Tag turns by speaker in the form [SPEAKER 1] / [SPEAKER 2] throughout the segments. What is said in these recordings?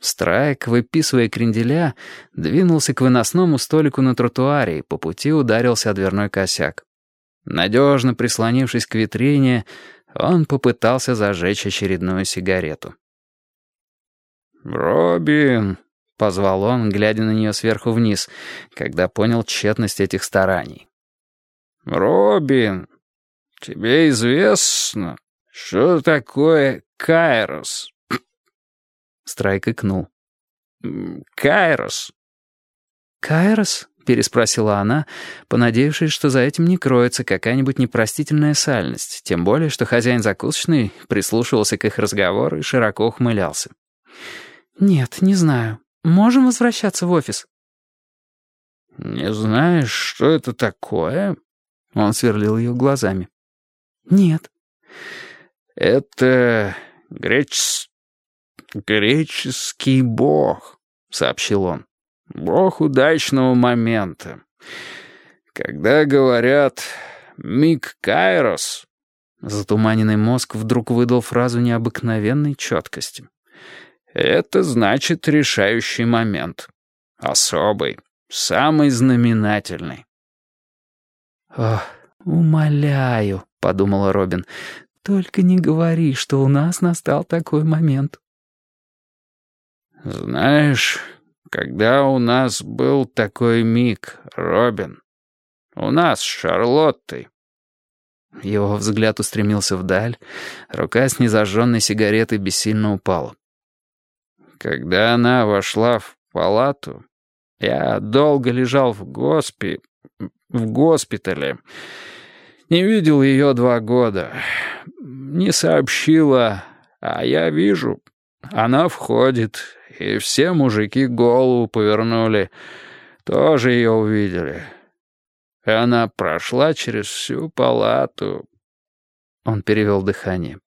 [SPEAKER 1] Страйк, выписывая кренделя, двинулся к выносному столику на тротуаре и по пути ударился о дверной косяк. Надежно прислонившись к витрине, он попытался зажечь очередную сигарету. «Робин!» — позвал он, глядя на нее сверху вниз, когда понял тщетность этих стараний. «Робин, тебе известно, что такое Кайрос?» Страйк икнул. «Кайрос».
[SPEAKER 2] «Кайрос?» — переспросила она, понадеявшись, что за этим не кроется какая-нибудь непростительная сальность, тем более, что хозяин закусочной прислушивался к их разговору и широко ухмылялся. «Нет, не знаю. Можем возвращаться в офис?»
[SPEAKER 1] «Не знаешь, что это такое?» Он сверлил ее глазами.
[SPEAKER 2] «Нет».
[SPEAKER 1] «Это греч... «Греческий бог», — сообщил он. «Бог удачного момента. Когда говорят «Мик Кайрос», затуманенный мозг вдруг выдал фразу необыкновенной четкости. «Это значит решающий момент. Особый, самый знаменательный».
[SPEAKER 2] «Ох, умоляю», — подумала Робин, — «только не говори, что у нас настал такой момент».
[SPEAKER 1] «Знаешь, когда у нас был такой миг, Робин, у нас с Шарлоттой...»
[SPEAKER 2] Его взгляд устремился вдаль, рука с незажженной сигаретой бессильно упала.
[SPEAKER 1] «Когда она вошла в палату, я долго лежал в госпи... в госпитале. Не видел ее два года. Не сообщила, а я вижу, она входит, и все мужики голову повернули, тоже ее увидели. И она прошла через всю палату.
[SPEAKER 2] Он перевел дыхание.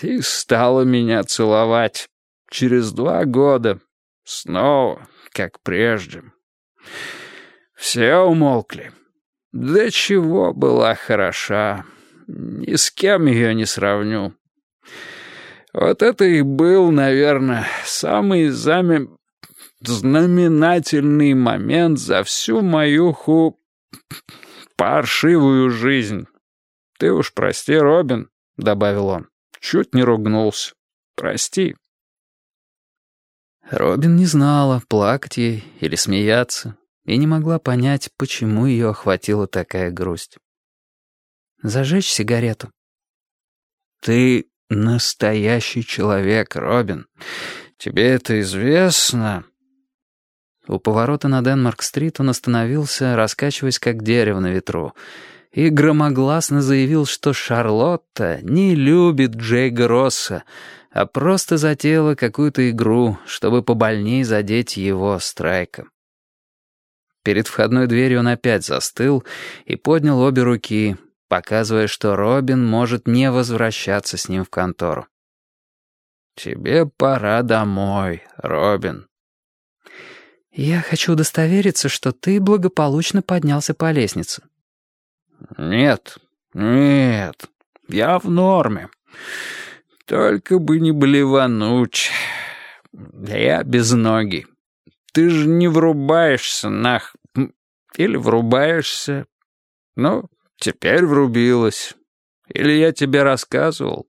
[SPEAKER 1] И стала меня целовать. Через два года. Снова, как прежде. Все умолкли. Да чего была хороша. Ни с кем ее не сравню. Вот это и был, наверное, самый заме... знаменательный момент за всю мою ху... паршивую жизнь. Ты уж прости, Робин, — добавил он. Чуть не ругнулся. Прости.
[SPEAKER 2] Робин не знала, плакать ей или смеяться, и не могла понять, почему ее охватила такая грусть. «Зажечь сигарету?»
[SPEAKER 1] «Ты настоящий человек, Робин. Тебе это известно?»
[SPEAKER 2] У поворота на Денмарк-стрит он остановился, раскачиваясь как дерево на ветру, и громогласно заявил, что Шарлотта не любит Джейга Росса, а просто затеяла какую-то игру, чтобы побольней задеть его страйком. Перед входной дверью он опять застыл и поднял обе руки, показывая, что Робин может не возвращаться с ним в контору. «Тебе пора домой, Робин». «Я хочу удостовериться, что ты благополучно поднялся по лестнице».
[SPEAKER 1] «Нет, нет, я в норме. Только бы не блевануть. Я без ноги. Ты же не врубаешься, нах... Или врубаешься. Ну, Теперь врубилась. Или я тебе рассказывал?»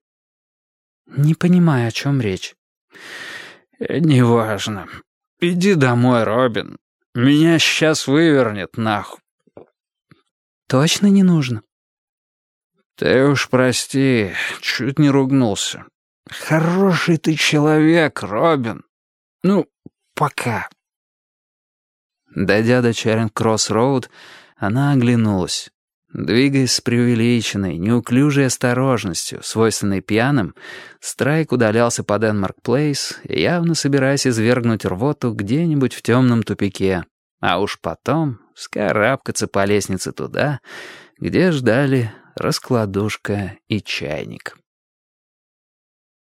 [SPEAKER 2] «Не понимаю, о чем речь».
[SPEAKER 1] Э, «Неважно. Иди домой, Робин. Меня сейчас вывернет нахуй».
[SPEAKER 2] «Точно не нужно?»
[SPEAKER 1] «Ты уж прости, чуть не ругнулся. Хороший ты человек, Робин. Ну, пока».
[SPEAKER 2] Дойдя до Чаринг-Кросс-Роуд, она оглянулась. Двигаясь с преувеличенной, неуклюжей осторожностью, свойственной пьяным, Страйк удалялся по Денмарк-Плейс, явно собираясь извергнуть рвоту где-нибудь в темном тупике, а уж потом скарабкаться по лестнице туда, где ждали раскладушка и чайник.